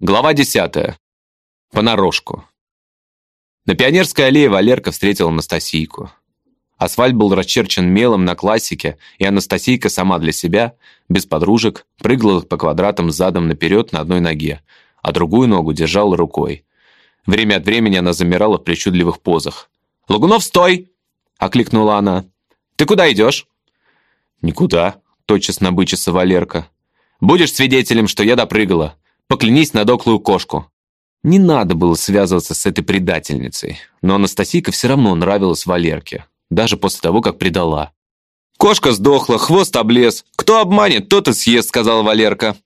Глава 10. Понарошку. На Пионерской аллее Валерка встретил Анастасийку. Асфальт был расчерчен мелом на классике, и Анастасийка сама для себя, без подружек, прыгала по квадратам задом наперед на одной ноге, а другую ногу держала рукой. Время от времени она замирала в причудливых позах. «Лагунов, стой!» — окликнула она. «Ты куда идешь?» «Никуда», — тотчас набычился Валерка. «Будешь свидетелем, что я допрыгала. Поклянись на доклую кошку». Не надо было связываться с этой предательницей, но Анастасийка все равно нравилась Валерке, даже после того, как предала. «Кошка сдохла, хвост облез. Кто обманет, тот и съест», — сказала Валерка.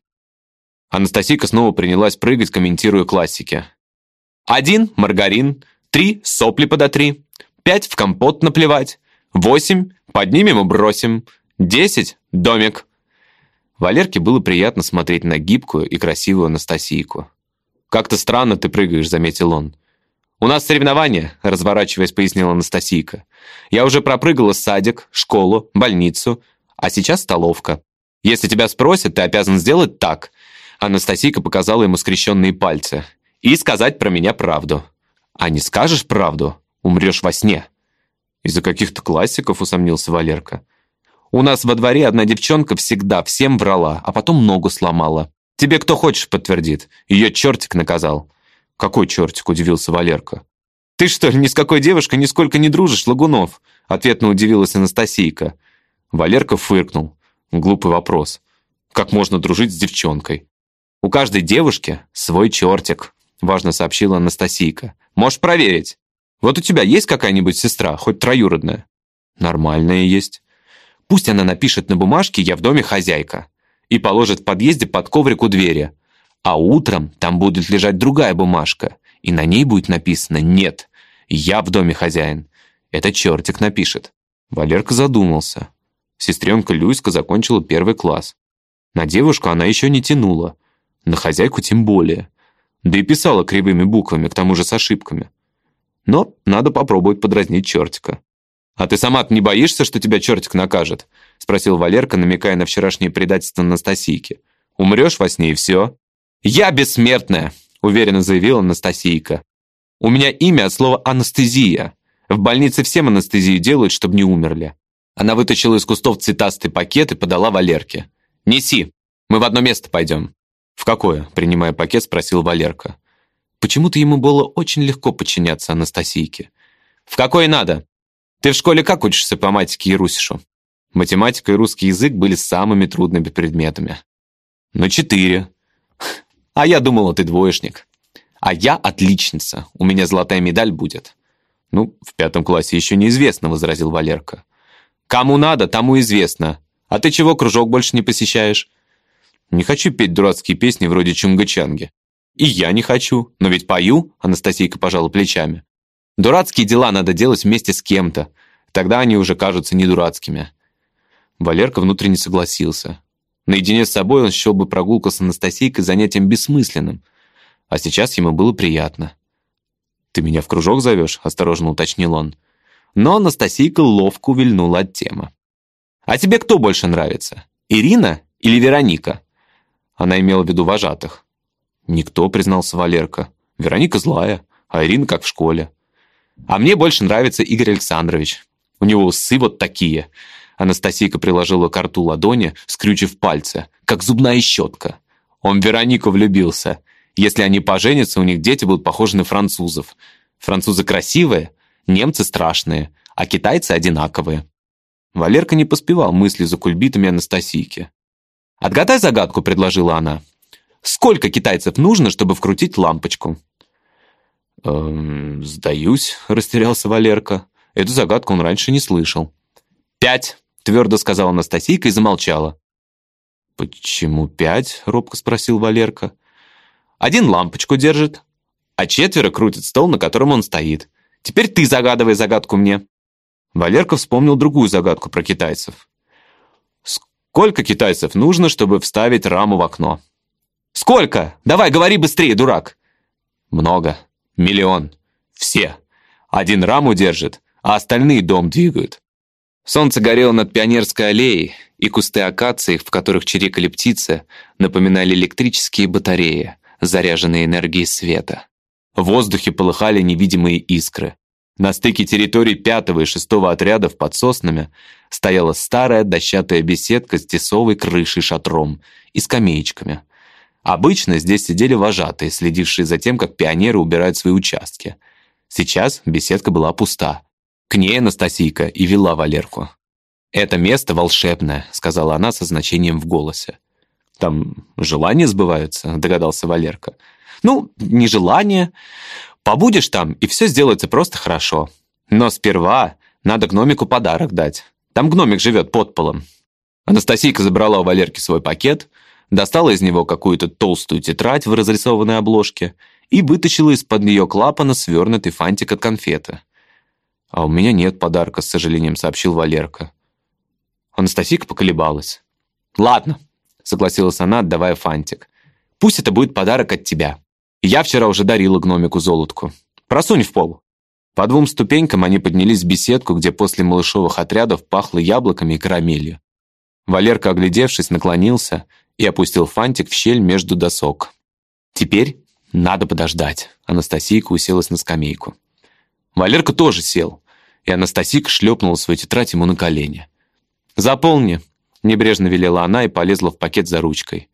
Анастасийка снова принялась прыгать, комментируя классики. «Один — маргарин, три — сопли подотри, пять — в компот наплевать, восемь — поднимем и бросим, десять — домик». Валерке было приятно смотреть на гибкую и красивую Анастасийку. «Как-то странно ты прыгаешь», — заметил он. «У нас соревнования», — разворачиваясь, пояснила Анастасийка. «Я уже пропрыгала садик, школу, больницу, а сейчас столовка. Если тебя спросят, ты обязан сделать так». Анастасийка показала ему скрещенные пальцы. «И сказать про меня правду. А не скажешь правду, умрешь во сне». «Из-за каких-то классиков», — усомнился Валерка. У нас во дворе одна девчонка всегда всем врала, а потом ногу сломала. Тебе кто хочешь подтвердит. Ее чертик наказал». «Какой чертик?» – удивился Валерка. «Ты что, ни с какой девушкой нисколько не дружишь, Лагунов?» – ответно удивилась Анастасийка. Валерка фыркнул. Глупый вопрос. Как можно дружить с девчонкой? «У каждой девушки свой чертик», – важно сообщила Анастасийка. «Можешь проверить. Вот у тебя есть какая-нибудь сестра, хоть троюродная?» «Нормальная есть». Пусть она напишет на бумажке «Я в доме хозяйка» и положит в подъезде под коврик у двери. А утром там будет лежать другая бумажка, и на ней будет написано «Нет, я в доме хозяин». Это чертик напишет. Валерка задумался. Сестренка Люська закончила первый класс. На девушку она еще не тянула. На хозяйку тем более. Да и писала кривыми буквами, к тому же с ошибками. Но надо попробовать подразнить чертика. «А ты сама не боишься, что тебя чертик накажет?» — спросил Валерка, намекая на вчерашнее предательство Анастасийки. «Умрешь во сне и все». «Я бессмертная», — уверенно заявила Анастасийка. «У меня имя от слова «анестезия». В больнице всем анестезию делают, чтобы не умерли». Она вытащила из кустов цветастый пакет и подала Валерке. «Неси, мы в одно место пойдем». «В какое?» — принимая пакет, спросил Валерка. Почему-то ему было очень легко подчиняться Анастасийке. «В какое надо?» Ты в школе как учишься по математике и русишу? Математика и русский язык были самыми трудными предметами. Ну, четыре. А я думала, ты двоечник. А я отличница. У меня золотая медаль будет. Ну, в пятом классе еще неизвестно, возразил Валерка. Кому надо, тому известно. А ты чего кружок больше не посещаешь? Не хочу петь дурацкие песни вроде Чунга-Чанги. И я не хочу, но ведь пою, Анастасийка пожала плечами. Дурацкие дела надо делать вместе с кем-то. Тогда они уже кажутся не дурацкими. Валерка внутренне согласился. Наедине с собой он счел бы прогулку с Анастасийкой занятием бессмысленным. А сейчас ему было приятно. «Ты меня в кружок зовешь?» – осторожно уточнил он. Но Анастасийка ловко увильнула от темы. «А тебе кто больше нравится? Ирина или Вероника?» Она имела в виду вожатых. «Никто», – признался Валерка. «Вероника злая, а Ирина как в школе». А мне больше нравится Игорь Александрович. У него усы вот такие. Анастасийка приложила к рту ладони, скрючив пальцы, как зубная щетка. Он в Веронику влюбился. Если они поженятся, у них дети будут похожи на французов. Французы красивые, немцы страшные, а китайцы одинаковые. Валерка не поспевал мысли за кульбитами Анастасийки. «Отгадай загадку», — предложила она. «Сколько китайцев нужно, чтобы вкрутить лампочку?» «Эм, «Сдаюсь», — растерялся Валерка. Эту загадку он раньше не слышал. «Пять», — твердо сказала Анастасийка и замолчала. «Почему пять?» — робко спросил Валерка. «Один лампочку держит, а четверо крутят стол, на котором он стоит. Теперь ты загадывай загадку мне». Валерка вспомнил другую загадку про китайцев. «Сколько китайцев нужно, чтобы вставить раму в окно?» «Сколько? Давай, говори быстрее, дурак!» «Много», Миллион. Все. Один раму держит, а остальные дом двигают. Солнце горело над Пионерской аллеей, и кусты акации, в которых чирикали птицы, напоминали электрические батареи, заряженные энергией света. В воздухе полыхали невидимые искры. На стыке территорий пятого и шестого отрядов под соснами стояла старая дощатая беседка с тесовой крышей шатром и скамеечками. Обычно здесь сидели вожатые, следившие за тем, как пионеры убирают свои участки. Сейчас беседка была пуста. К ней Анастасийка и вела Валерку. «Это место волшебное», — сказала она со значением в голосе. «Там желания сбываются», — догадался Валерка. «Ну, не желание. Побудешь там, и все сделается просто хорошо. Но сперва надо гномику подарок дать. Там гномик живет под полом». Анастасийка забрала у Валерки свой пакет, достала из него какую-то толстую тетрадь в разрисованной обложке и вытащила из-под нее клапана свернутый фантик от конфеты. «А у меня нет подарка», — с сожалением сообщил Валерка. Анастасийка поколебалась. «Ладно», — согласилась она, отдавая фантик. «Пусть это будет подарок от тебя. Я вчера уже дарила гномику золотку. Просунь в пол». По двум ступенькам они поднялись в беседку, где после малышовых отрядов пахло яблоками и карамелью. Валерка, оглядевшись, наклонился и опустил фантик в щель между досок. «Теперь надо подождать». Анастасийка уселась на скамейку. Валерка тоже сел, и Анастасийка шлепнула свою тетрадь ему на колени. «Заполни», — небрежно велела она и полезла в пакет за ручкой.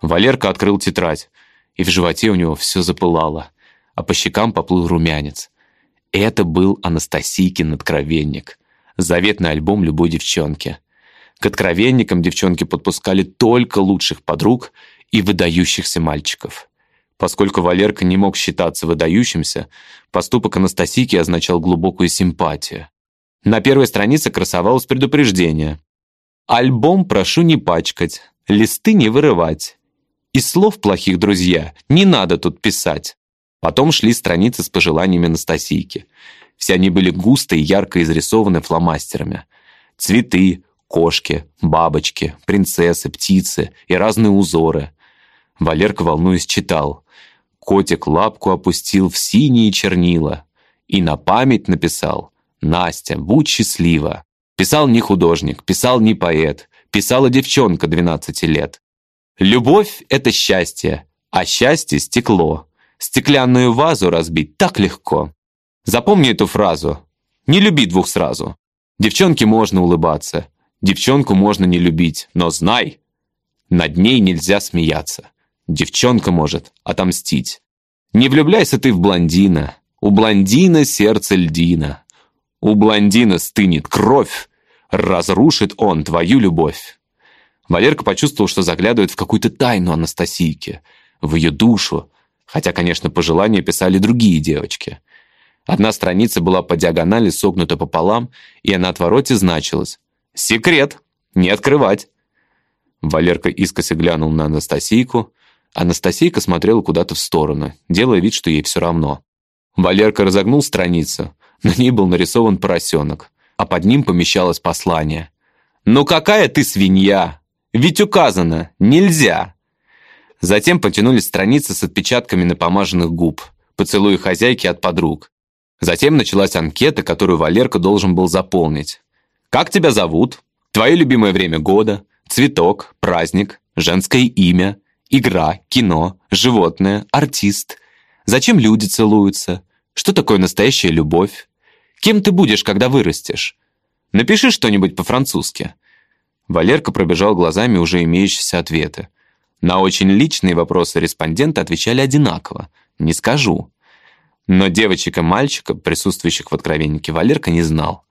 Валерка открыл тетрадь, и в животе у него все запылало, а по щекам поплыл румянец. Это был Анастасийкин откровенник, заветный альбом любой девчонки. К откровенникам девчонки подпускали только лучших подруг и выдающихся мальчиков. Поскольку Валерка не мог считаться выдающимся, поступок Анастасийки означал глубокую симпатию. На первой странице красовалось предупреждение. «Альбом прошу не пачкать, листы не вырывать. Из слов плохих, друзья, не надо тут писать». Потом шли страницы с пожеланиями Анастасийки. Все они были густо и ярко изрисованы фломастерами. Цветы, кошки, бабочки, принцессы, птицы и разные узоры. Валерка, волнуясь, читал. Котик лапку опустил в синие чернила и на память написал Настя, будь счастлива. Писал не художник, писал не поэт, писала девчонка 12 лет. Любовь — это счастье, а счастье — стекло. Стеклянную вазу разбить так легко. Запомни эту фразу. Не люби двух сразу. Девчонке можно улыбаться, девчонку можно не любить, но знай, над ней нельзя смеяться. Девчонка может отомстить. Не влюбляйся ты в блондина, у блондина сердце льдина. У блондина стынет кровь, разрушит он твою любовь. Валерка почувствовал, что заглядывает в какую-то тайну Анастасийки, в ее душу, хотя, конечно, пожелания писали другие девочки. Одна страница была по диагонали согнута пополам, и на отвороте значилось «Секрет! Не открывать!» Валерка искоса глянул на Анастасийку. Анастасийка смотрела куда-то в сторону, делая вид, что ей все равно. Валерка разогнул страницу, на ней был нарисован поросенок, а под ним помещалось послание. «Ну какая ты свинья! Ведь указано, нельзя!» Затем потянулись страницы с отпечатками напомаженных губ, поцелуи хозяйки от подруг. Затем началась анкета, которую Валерка должен был заполнить. «Как тебя зовут? Твое любимое время года? Цветок? Праздник? Женское имя? Игра? Кино? Животное? Артист? Зачем люди целуются? Что такое настоящая любовь? Кем ты будешь, когда вырастешь? Напиши что-нибудь по-французски». Валерка пробежал глазами уже имеющиеся ответы. На очень личные вопросы респонденты отвечали одинаково. «Не скажу». Но девочек и мальчика, присутствующих в откровеннике, Валерка не знал.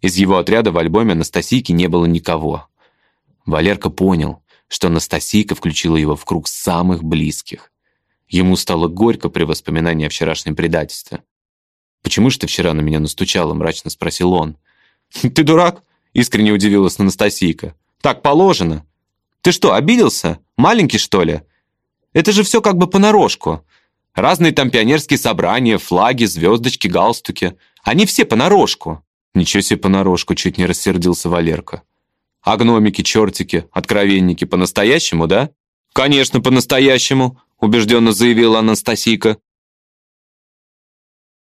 Из его отряда в альбоме Анастасийки не было никого. Валерка понял, что Анастасийка включила его в круг самых близких. Ему стало горько при воспоминании о вчерашнем предательстве. «Почему же ты вчера на меня настучала?» — мрачно спросил он. «Ты дурак?» — искренне удивилась Анастасийка. «Так положено. Ты что, обиделся? Маленький, что ли? Это же все как бы понарошку. Разные там пионерские собрания, флаги, звездочки, галстуки. Они все понарошку». «Ничего себе понарошку!» — чуть не рассердился Валерка. «А гномики, чертики, откровенники по-настоящему, да?» «Конечно, по-настоящему!» — убежденно заявила Анастасийка.